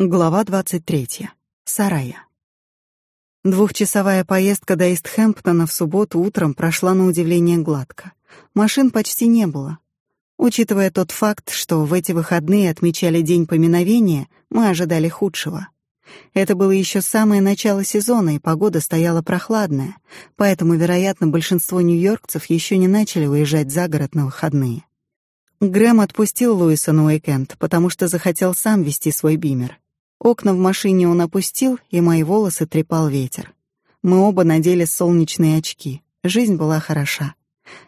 Глава 23. Сарая. Двухчасовая поездка до Истхэмптона в субботу утром прошла на удивление гладко. Машин почти не было. Учитывая тот факт, что в эти выходные отмечали День поминовения, мы ожидали худшего. Это было еще самое начало сезона, и погода стояла прохладная, поэтому, вероятно, большинство нью-йоркцев еще не начали уезжать за город на выходные. Грэм отпустил Луиса на уикенд, потому что захотел сам вести свой бимер. Окна в машине он опустил, и мои волосы трепал ветер. Мы оба надели солнечные очки. Жизнь была хороша.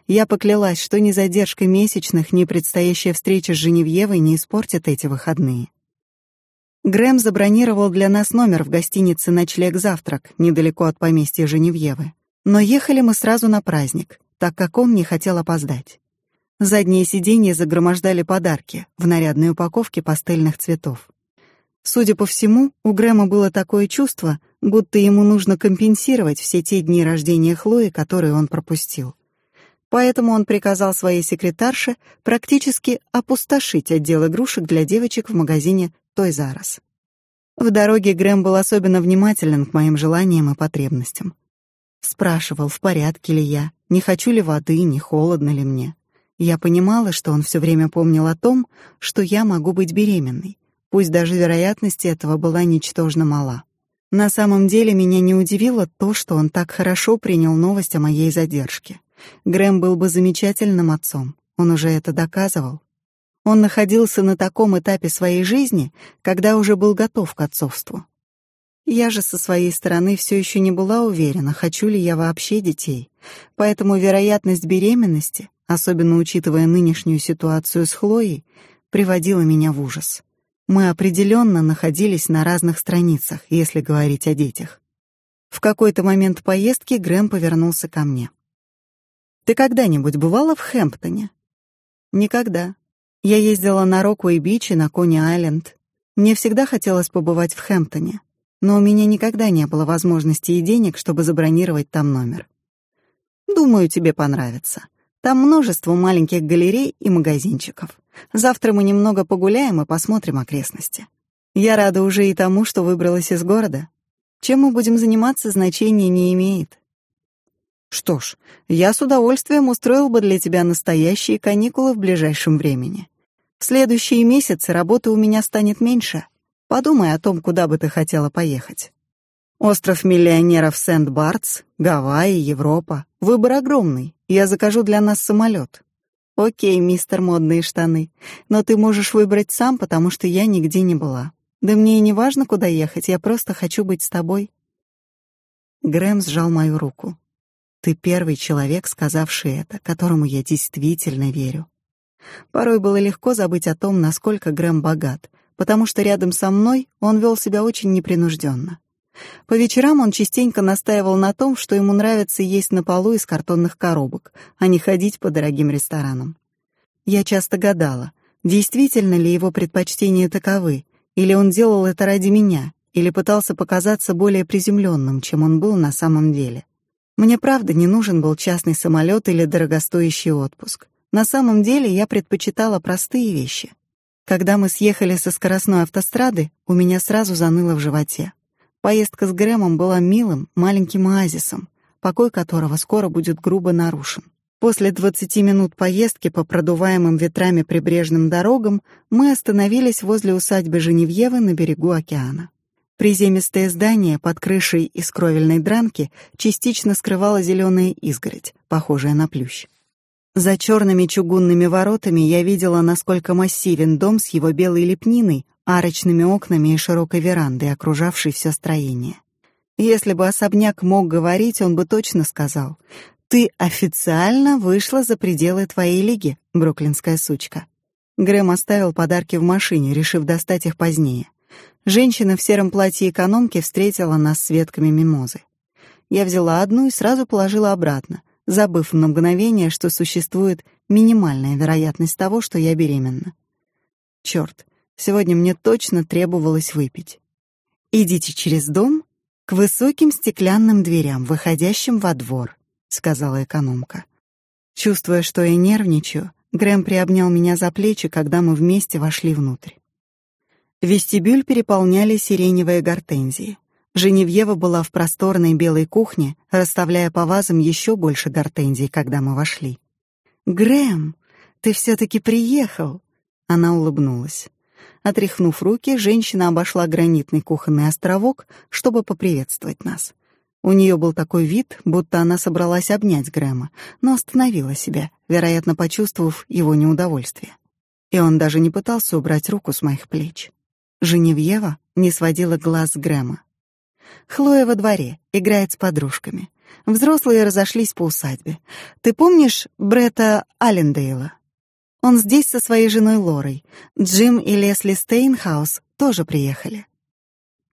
Я поклялась, что ни задержка месячных, ни предстоящая встреча с Женевьевой не испортят эти выходные. Грэм забронировал для нас номер в гостинице «Ночлег-завтрак» недалеко от поместья Женевьевы. Но ехали мы сразу на праздник, так как он не хотел опоздать. Задние сиденья загромождали подарки в нарядной упаковке пастельных цветов. Судя по всему, у Грэма было такое чувство, будто ему нужно компенсировать все те дни рождения Хлои, которые он пропустил. Поэтому он приказал своей секретарше практически опустошить отдел игрушек для девочек в магазине «Той Зарос». В дороге Грэм был особенно внимателен к моим желаниям и потребностям. Спрашивал, в порядке ли я, не хочу ли воды, не холодно ли мне. Я понимала, что он все время помнил о том, что я могу быть беременной, пусть даже вероятность этого была ничтожно мала. На самом деле меня не удивило то, что он так хорошо принял новость о моей задержке. Грэм был бы замечательным отцом, он уже это доказывал. Он находился на таком этапе своей жизни, когда уже был готов к отцовству. Я же со своей стороны все еще не была уверена, хочу ли я вообще детей, поэтому вероятность беременности, особенно учитывая нынешнюю ситуацию с Хлоей, приводила меня в ужас. Мы определенно находились на разных страницах, если говорить о детях. В какой-то момент поездки Грэм повернулся ко мне. «Ты когда-нибудь бывала в Хэмптоне?» «Никогда. Я ездила на Рокавей-Бич и на Кони-Айленд. Мне всегда хотелось побывать в Хэмптоне, но у меня никогда не было возможности и денег, чтобы забронировать там номер. Думаю, тебе понравится. Там множество маленьких галерей и магазинчиков. Завтра мы немного погуляем и посмотрим окрестности. Я рада уже и тому, что выбралась из города. Чем мы будем заниматься, значения не имеет. Что ж, я с удовольствием устроил бы для тебя настоящие каникулы в ближайшем времени. В следующие месяцы работы у меня станет меньше. Подумай о том, куда бы ты хотела поехать. Остров миллионеров Сент-Бартс, Гавайи, Европа. Выбор огромный. Я закажу для нас самолет. Окей, мистер модные штаны. Но ты можешь выбрать сам, потому что я нигде не была. Да мне и не важно, куда ехать, я просто хочу быть с тобой. Грэм сжал мою руку. Ты первый человек, сказавший это, которому я действительно верю. Порой было легко забыть о том, насколько Грэм богат, потому что рядом со мной он вел себя очень непринужденно. По вечерам он частенько настаивал на том, что ему нравится есть на полу из картонных коробок, а не ходить по дорогим ресторанам. Я часто гадала, действительно ли его предпочтения таковы, или он делал это ради меня, или пытался показаться более приземленным, чем он был на самом деле. Мне правда не нужен был частный самолет или дорогостоящий отпуск. На самом деле я предпочитала простые вещи. Когда мы съехали со скоростной автострады, у меня сразу заныло в животе. Поездка с Грэмом была милым, маленьким оазисом, покой которого скоро будет грубо нарушен. После 20 минут поездки по продуваемым ветрами прибрежным дорогам мы остановились возле усадьбы Женевьевы на берегу океана. Приземистое здание под крышей из кровельной дранки частично скрывала зеленая изгородь, похожая на плющ. За черными чугунными воротами я видела, насколько массивен дом с его белой лепниной, арочными окнами и широкой верандой, окружавшей все строение. Если бы особняк мог говорить, он бы точно сказал: "Ты официально вышла за пределы твоей лиги, бруклинская сучка". Грэм оставил подарки в машине, решив достать их позднее. Женщина в сером платье экономки встретила нас с ветками мимозы. Я взяла одну и сразу положила обратно, забыв на мгновение, что существует минимальная вероятность того, что я беременна. Черт, Сегодня мне точно требовалось выпить. Идите через дом к высоким стеклянным дверям, выходящим во двор, сказала экономка. Чувствуя, что я нервничаю, Грэм приобнял меня за плечи, когда мы вместе вошли внутрь. Вестибюль переполняли сиреневые гортензии. Женевьева была в просторной белой кухне, расставляя по вазам еще больше гортензий, когда мы вошли. «Грэм, ты все-таки приехал!» Она улыбнулась. Отряхнув руки, женщина обошла гранитный кухонный островок, чтобы поприветствовать нас. У нее был такой вид, будто она собралась обнять Грэма, но остановила себя, вероятно, почувствовав его неудовольствие. И он даже не пытался убрать руку с моих плеч. Женевьева не сводила глаз с Грэма. Хлоя во дворе, играет с подружками. Взрослые разошлись по усадьбе. Ты помнишь Брета Аллендейла? Он здесь со своей женой Лорой. Джим и Лесли Стейнхаус тоже приехали.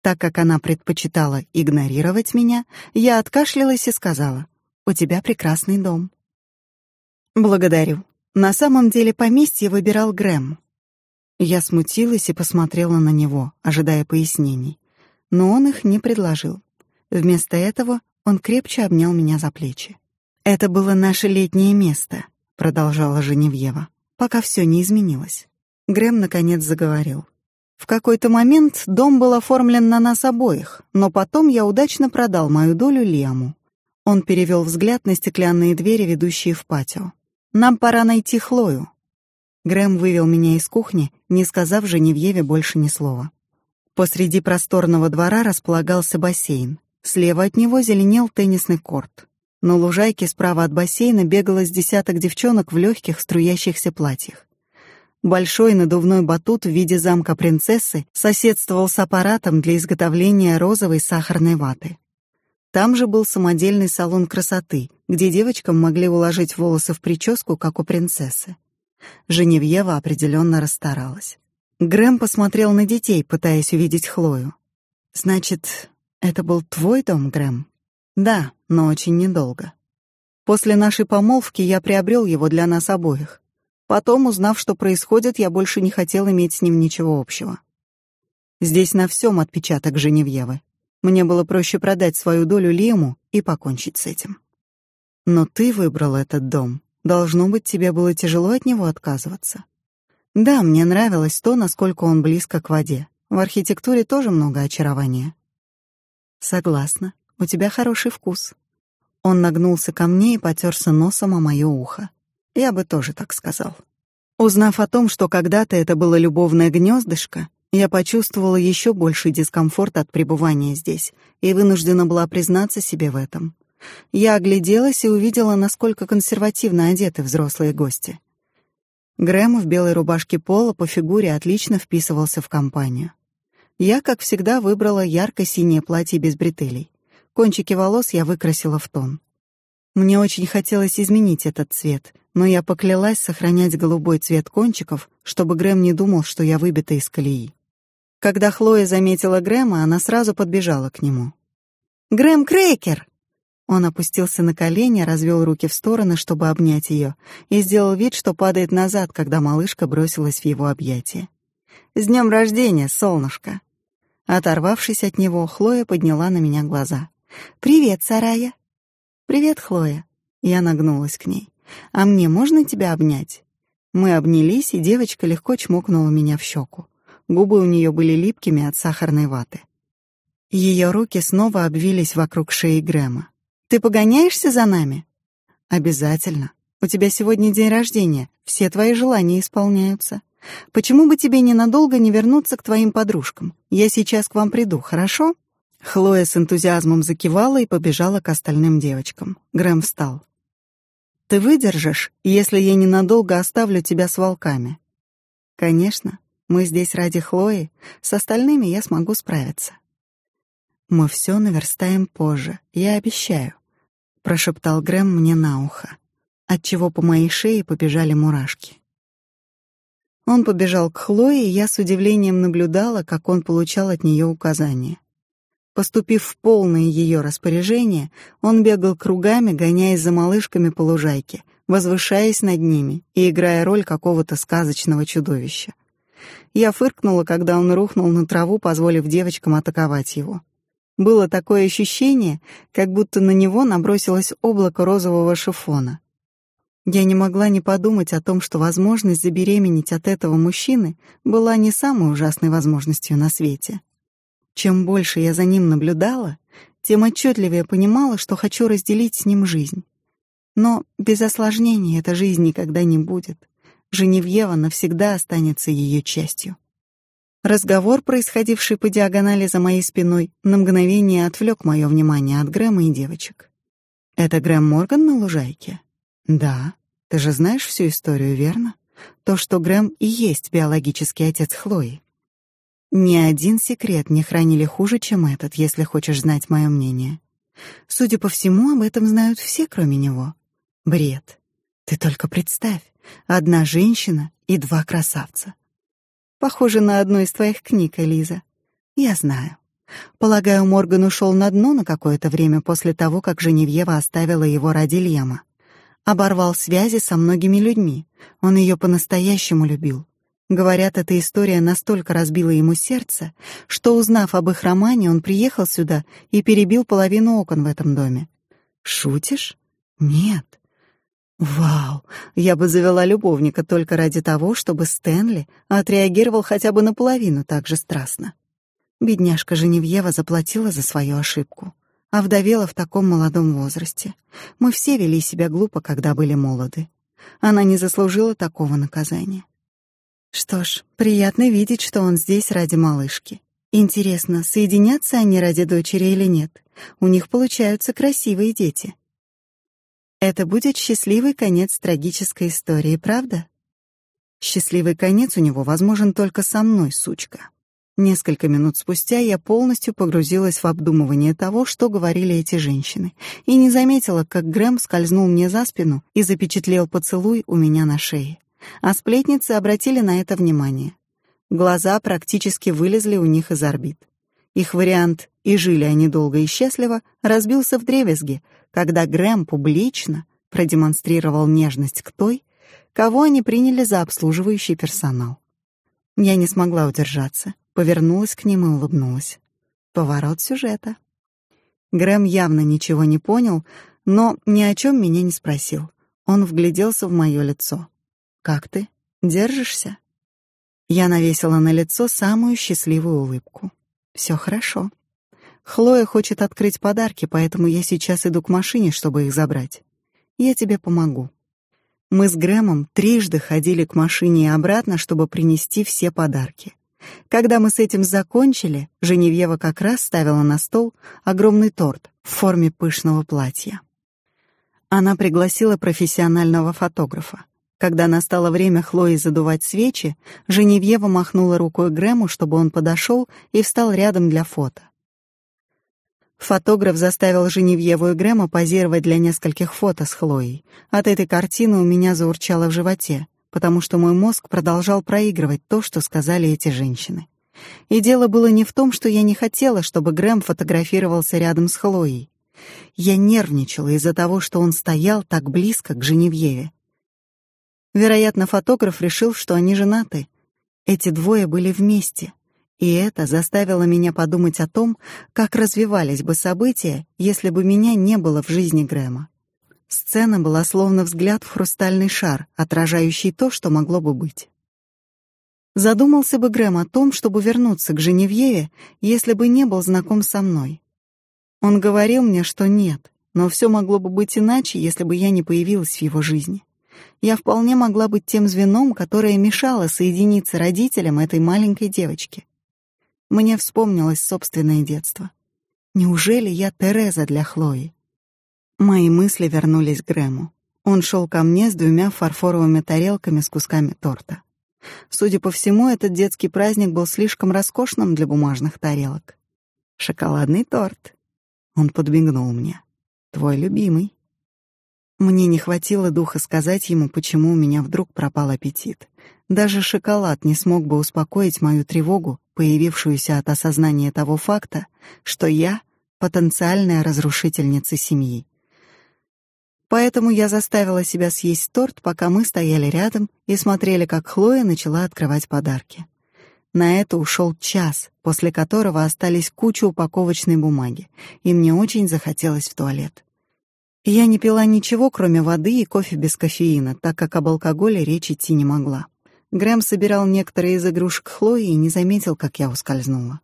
Так как она предпочитала игнорировать меня, я откашлялась и сказала: "У тебя прекрасный дом". Благодарю. На самом деле поместье выбирал Грэм. Я смутилась и посмотрела на него, ожидая пояснений но он их не предложил. Вместо этого он крепче обнял меня за плечи. «Это было наше летнее место», — продолжала Женевьева, пока все не изменилось. Грэм наконец заговорил. «В какой-то момент дом был оформлен на нас обоих, но потом я удачно продал мою долю Лиаму. Он перевел взгляд на стеклянные двери, ведущие в патио. «Нам пора найти Хлою». Грэм вывел меня из кухни, не сказав Женевьеве больше ни слова. Посреди просторного двора располагался бассейн. Слева от него зеленел теннисный корт. На лужайке справа от бассейна бегало с десяток девчонок в легких струящихся платьях. Большой надувной батут в виде замка принцессы соседствовал с аппаратом для изготовления розовой сахарной ваты. Там же был самодельный салон красоты, где девочкам могли уложить волосы в прическу, как у принцессы. Женевьева определенно расстаралась. Грэм посмотрел на детей, пытаясь увидеть Хлою. «Значит, это был твой дом, Грэм?» «Да, но очень недолго. После нашей помолвки я приобрел его для нас обоих. Потом, узнав, что происходит, я больше не хотел иметь с ним ничего общего. Здесь на всем отпечаток Женевьевы. Мне было проще продать свою долю Лиему и покончить с этим. Но ты выбрал этот дом. Должно быть, тебе было тяжело от него отказываться. Да, мне нравилось то, насколько он близко к воде. В архитектуре тоже много очарования. Согласна. У тебя хороший вкус. Он нагнулся ко мне и потёрся носом о моё ухо. Я бы тоже так сказал. Узнав о том, что когда-то это было любовное гнездышко, я почувствовала ещё больший дискомфорт от пребывания здесь и вынуждена была признаться себе в этом. Я огляделась и увидела, насколько консервативно одеты взрослые гости. Грэм в белой рубашке пола по фигуре отлично вписывался в компанию. Я, как всегда, выбрала ярко-синее платье без бретелей. Кончики волос я выкрасила в тон. Мне очень хотелось изменить этот цвет, но я поклялась сохранять голубой цвет кончиков, чтобы Грэм не думал, что я выбита из колеи. Когда Хлоя заметила Грэма, она сразу подбежала к нему. «Грэм Крейкер!» Он опустился на колени, развел руки в стороны, чтобы обнять ее, и сделал вид, что падает назад, когда малышка бросилась в его объятия. «С днем рождения, солнышко!» Оторвавшись от него, Хлоя подняла на меня глаза. «Привет, Сарая!» «Привет, Хлоя!» Я нагнулась к ней. «А мне можно тебя обнять?» Мы обнялись, и девочка легко чмокнула меня в щеку. Губы у нее были липкими от сахарной ваты. Ее руки снова обвились вокруг шеи Грэма. Ты погоняешься за нами? Обязательно. У тебя сегодня день рождения, все твои желания исполняются. Почему бы тебе ненадолго не вернуться к твоим подружкам? Я сейчас к вам приду, хорошо? Хлоя с энтузиазмом закивала и побежала к остальным девочкам. Грэм встал. Ты выдержишь, если я ненадолго оставлю тебя с волками? Конечно. Мы здесь ради Хлои, с остальными я смогу справиться. Мы все наверстаем позже, я обещаю, прошептал Грэм мне на ухо, отчего по моей шее побежали мурашки. Он побежал к Хлое, и я с удивлением наблюдала, как он получал от нее указания. Поступив в полное ее распоряжение, он бегал кругами, гоняясь за малышками по лужайке, возвышаясь над ними и играя роль какого-то сказочного чудовища. Я фыркнула, когда он рухнул на траву, позволив девочкам атаковать его. Было такое ощущение, как будто на него набросилось облако розового шифона. Я не могла не подумать о том, что возможность забеременеть от этого мужчины была не самой ужасной возможностью на свете. Чем больше я за ним наблюдала, тем отчетливее понимала, что хочу разделить с ним жизнь. Но без осложнений эта жизнь никогда не будет. Женевьева навсегда останется ее частью. Разговор, происходивший по диагонали за моей спиной, на мгновение отвлек мое внимание от Грэма и девочек. «Это Грэм Морган на лужайке?» «Да. Ты же знаешь всю историю, верно? То, что Грэм и есть биологический отец Хлои. Ни один секрет не хранили хуже, чем этот, если хочешь знать мое мнение. Судя по всему, об этом знают все, кроме него. Бред. Ты только представь, одна женщина и два красавца. Похоже на одну из твоих книг, Элиза. Я знаю. Полагаю, Морган ушел на дно на какое-то время после того, как Женевьева оставила его ради Лема. Оборвал связи со многими людьми. Он ее по-настоящему любил. Говорят, эта история настолько разбила ему сердце, что, узнав об их романе, он приехал сюда и перебил половину окон в этом доме. Шутишь? Нет. Вау, я бы завела любовника только ради того, чтобы Стэнли отреагировал хотя бы наполовину так же страстно. Бедняжка Женевьева заплатила за свою ошибку, а вдовела в таком молодом возрасте. Мы все вели себя глупо, когда были молоды. Она не заслужила такого наказания. Что ж, приятно видеть, что он здесь ради малышки. Интересно, соединятся они ради дочери или нет? У них получаются красивые дети. Это будет счастливый конец трагической истории, правда? Счастливый конец у него возможен только со мной, сучка. Несколько минут спустя я полностью погрузилась в обдумывание того, что говорили эти женщины, и не заметила, как Грэм скользнул мне за спину и запечатлел поцелуй у меня на шее. А сплетницы обратили на это внимание. Глаза практически вылезли у них из орбит. Их вариант «и жили они долго и счастливо» разбился в дребезги, когда Грэм публично продемонстрировал нежность к той, кого они приняли за обслуживающий персонал. Я не смогла удержаться, повернулась к ним и улыбнулась. Поворот сюжета. Грэм явно ничего не понял, но ни о чем меня не спросил. Он вгляделся в мое лицо. «Как ты? Держишься?» Я навесила на лицо самую счастливую улыбку. «Все хорошо». Хлоя хочет открыть подарки, поэтому я сейчас иду к машине, чтобы их забрать. Я тебе помогу. Мы с Грэмом трижды ходили к машине и обратно, чтобы принести все подарки. Когда мы с этим закончили, Женевьева как раз ставила на стол огромный торт в форме пышного платья. Она пригласила профессионального фотографа. Когда настало время Хлои задувать свечи, Женевьева махнула рукой Грэму, чтобы он подошел и встал рядом для фото. Фотограф заставил Женевьеву и Грэма позировать для нескольких фото с Хлоей. От этой картины у меня заурчало в животе, потому что мой мозг продолжал проигрывать то, что сказали эти женщины. И дело было не в том, что я не хотела, чтобы Грэм фотографировался рядом с Хлоей. Я нервничала из-за того, что он стоял так близко к Женевьеве. Вероятно, фотограф решил, что они женаты. Эти двое были вместе, и это заставило меня подумать о том, как развивались бы события, если бы меня не было в жизни Грэма. Сцена была словно взгляд в хрустальный шар, отражающий то, что могло бы быть. Задумался бы Грэм о том, чтобы вернуться к Женевьеве, если бы не был знаком со мной. Он говорил мне, что нет, но все могло бы быть иначе, если бы я не появилась в его жизни. Я вполне могла быть тем звеном, которое мешало соединиться родителям этой маленькой девочки. Мне вспомнилось собственное детство. Неужели я Тереза для Хлои? Мои мысли вернулись к Грэму. Он шел ко мне с двумя фарфоровыми тарелками с кусками торта. Судя по всему, этот детский праздник был слишком роскошным для бумажных тарелок. «Шоколадный торт», — он подмигнул мне. «Твой любимый». Мне не хватило духа сказать ему, почему у меня вдруг пропал аппетит. Даже шоколад не смог бы успокоить мою тревогу, появившуюся от осознания того факта, что я — потенциальная разрушительница семьи. Поэтому я заставила себя съесть торт, пока мы стояли рядом и смотрели, как Хлоя начала открывать подарки. На это ушел час, после которого остались куча упаковочной бумаги, и мне очень захотелось в туалет. Я не пила ничего, кроме воды и кофе без кофеина, так как об алкоголе речь идти не могла. Грэм собирал некоторые из игрушек Хлои и не заметил, как я ускользнула.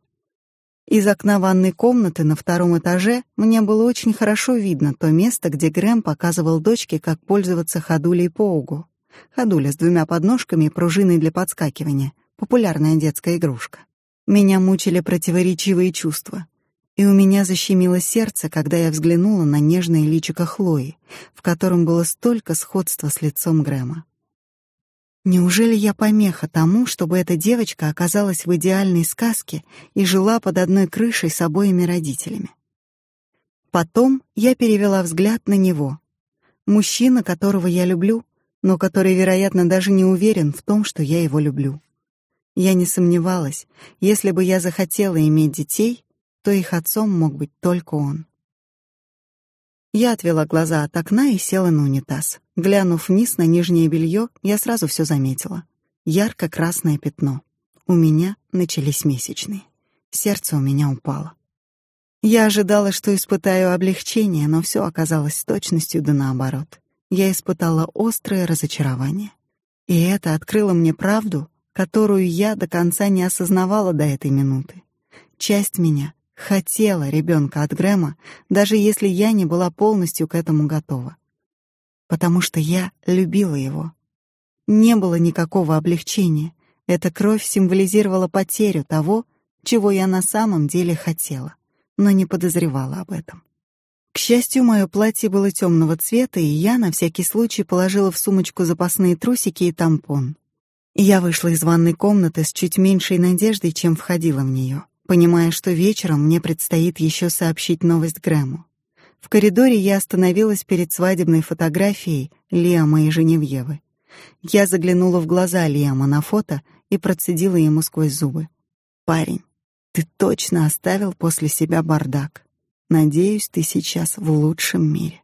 Из окна ванной комнаты на втором этаже мне было очень хорошо видно то место, где Грэм показывал дочке, как пользоваться ходулей по угу. Ходуля с двумя подножками и пружиной для подскакивания. Популярная детская игрушка. Меня мучили противоречивые чувства. И у меня защемило сердце, когда я взглянула на нежное личико Хлои, в котором было столько сходства с лицом Грэма. Неужели я помеха тому, чтобы эта девочка оказалась в идеальной сказке и жила под одной крышей с обоими родителями? Потом я перевела взгляд на него. Мужчина, которого я люблю, но который, вероятно, даже не уверен в том, что я его люблю. Я не сомневалась, если бы я захотела иметь детей, то их отцом мог быть только он. Я отвела глаза от окна и села на унитаз. Глянув вниз на нижнее белье, я сразу все заметила. Ярко-красное пятно. У меня начались месячные. Сердце у меня упало. Я ожидала, что испытаю облегчение, но все оказалось с точностью да наоборот. Я испытала острое разочарование. И это открыло мне правду, которую я до конца не осознавала до этой минуты. Часть меня хотела ребенка от Грэма, даже если я не была полностью к этому готова. Потому что я любила его. Не было никакого облегчения. Эта кровь символизировала потерю того, чего я на самом деле хотела, но не подозревала об этом. К счастью, мое платье было темного цвета, и я на всякий случай положила в сумочку запасные трусики и тампон. Я вышла из ванной комнаты с чуть меньшей надеждой, чем входила в нее понимая, что вечером мне предстоит еще сообщить новость Грэму. В коридоре я остановилась перед свадебной фотографией Лиама и Женевьевы. Я заглянула в глаза Лиама на фото и процедила ему сквозь зубы. «Парень, ты точно оставил после себя бардак. Надеюсь, ты сейчас в лучшем мире».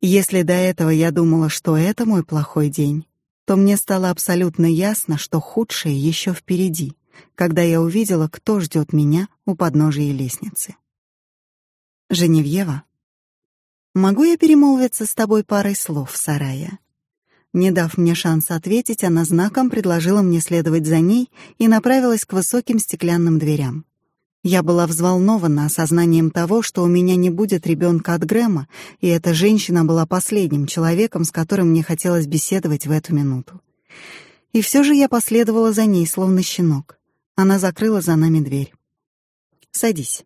Если до этого я думала, что это мой плохой день, то мне стало абсолютно ясно, что худшее еще впереди — когда я увидела, кто ждет меня у подножия лестницы. Женевьева, могу я перемолвиться с тобой парой слов, Сарая? Не дав мне шанса ответить, она знаком предложила мне следовать за ней и направилась к высоким стеклянным дверям. Я была взволнована осознанием того, что у меня не будет ребенка от Грэма, и эта женщина была последним человеком, с которым мне хотелось беседовать в эту минуту. И все же я последовала за ней, словно щенок. Она закрыла за нами дверь. «Садись».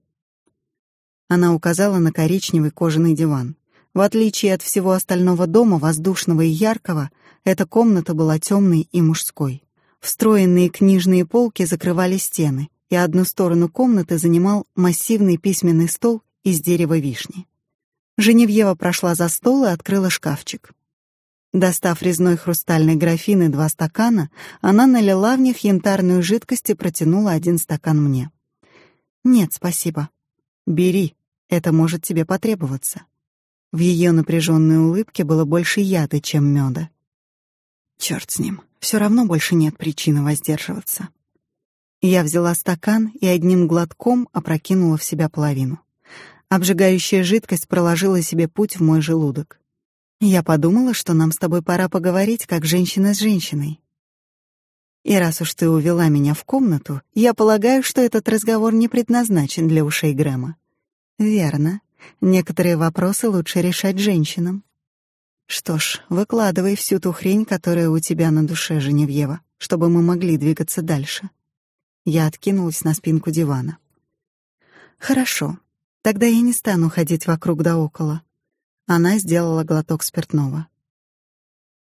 Она указала на коричневый кожаный диван. В отличие от всего остального дома, воздушного и яркого, эта комната была темной и мужской. Встроенные книжные полки закрывали стены, и одну сторону комнаты занимал массивный письменный стол из дерева вишни. Женевьева прошла за стол и открыла шкафчик. Достав резной хрустальный графин и два стакана, она налила в них янтарную жидкость и протянула один стакан мне. «Нет, спасибо. Бери, это может тебе потребоваться». В ее напряженной улыбке было больше яда, чем меда. Черт с ним, все равно больше нет причины воздерживаться. Я взяла стакан и одним глотком опрокинула в себя половину. Обжигающая жидкость проложила себе путь в мой желудок. Я подумала, что нам с тобой пора поговорить, как женщина с женщиной. И раз уж ты увела меня в комнату, я полагаю, что этот разговор не предназначен для ушей Грэма. Верно. Некоторые вопросы лучше решать женщинам. Что ж, выкладывай всю ту хрень, которая у тебя на душе, Женевьева, чтобы мы могли двигаться дальше. Я откинулась на спинку дивана. Хорошо. Тогда я не стану ходить вокруг да около. Она сделала глоток спиртного.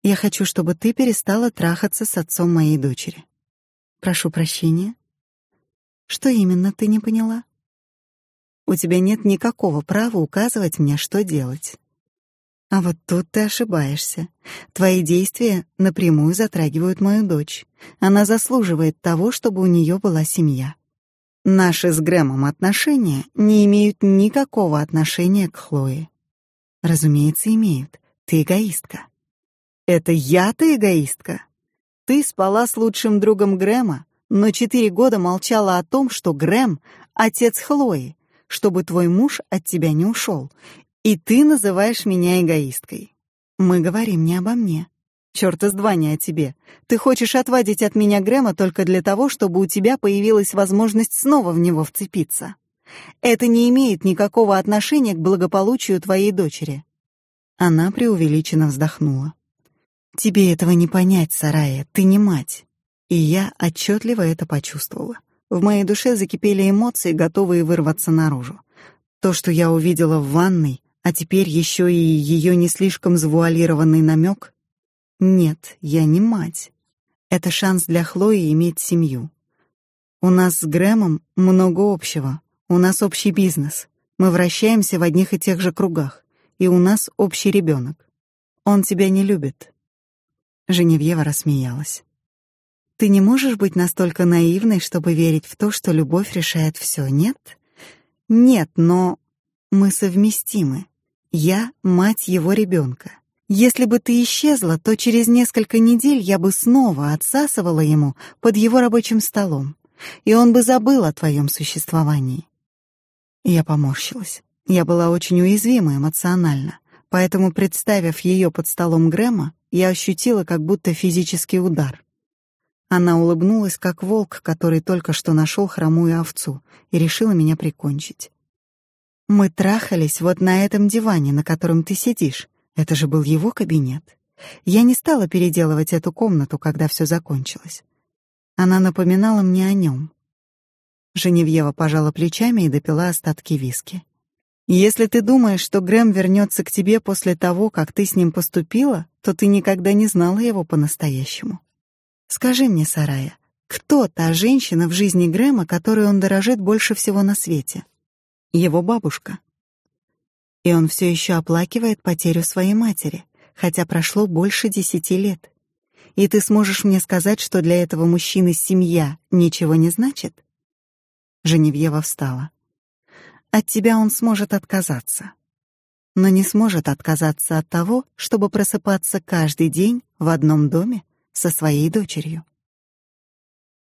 Я хочу, чтобы ты перестала трахаться с отцом моей дочери. Прошу прощения. Что именно ты не поняла? У тебя нет никакого права указывать мне, что делать. А вот тут ты ошибаешься. Твои действия напрямую затрагивают мою дочь. Она заслуживает того, чтобы у нее была семья. Наши с Грэмом отношения не имеют никакого отношения к Хлое. Разумеется, имеют. Ты эгоистка. Это я-то эгоистка. Ты спала с лучшим другом Грэма, но четыре года молчала о том, что Грэм — отец Хлои, чтобы твой муж от тебя не ушел. И ты называешь меня эгоисткой. Мы говорим не обо мне. Черт из два не о тебе. Ты хочешь отвадить от меня Грэма только для того, чтобы у тебя появилась возможность снова в него вцепиться. Это не имеет никакого отношения к благополучию твоей дочери. Она преувеличенно вздохнула. Тебе этого не понять, Сарая, ты не мать. И я отчетливо это почувствовала. В моей душе закипели эмоции, готовые вырваться наружу. То, что я увидела в ванной, а теперь еще и ее не слишком завуалированный намек. Нет, я не мать. Это шанс для Хлои иметь семью. У нас с Грэмом много общего. У нас общий бизнес. Мы вращаемся в одних и тех же кругах. И у нас общий ребенок. Он тебя не любит. Женевьева рассмеялась. Ты не можешь быть настолько наивной, чтобы верить в то, что любовь решает все, нет? Нет, но мы совместимы. Я мать его ребенка. Если бы ты исчезла, то через несколько недель я бы снова отсасывала ему под его рабочим столом, и он бы забыл о твоем существовании. Я поморщилась. Я была очень уязвима эмоционально, поэтому, представив ее под столом Грэма, я ощутила как будто физический удар. Она улыбнулась, как волк, который только что нашел хромую овцу, и решила меня прикончить. Мы трахались вот на этом диване, на котором ты сидишь. Это же был его кабинет. Я не стала переделывать эту комнату, когда все закончилось. Она напоминала мне о нем. Женевьева пожала плечами и допила остатки виски. Если ты думаешь, что Грэм вернется к тебе после того, как ты с ним поступила, то ты никогда не знала его по-настоящему. Скажи мне, Сарая, кто та женщина в жизни Грэма, которой он дорожит больше всего на свете? Его бабушка. И он все еще оплакивает потерю своей матери, хотя прошло больше десяти лет. И ты сможешь мне сказать, что для этого мужчины семья ничего не значит? Женевьева встала. От тебя он сможет отказаться, но не сможет отказаться от того, чтобы просыпаться каждый день в одном доме со своей дочерью.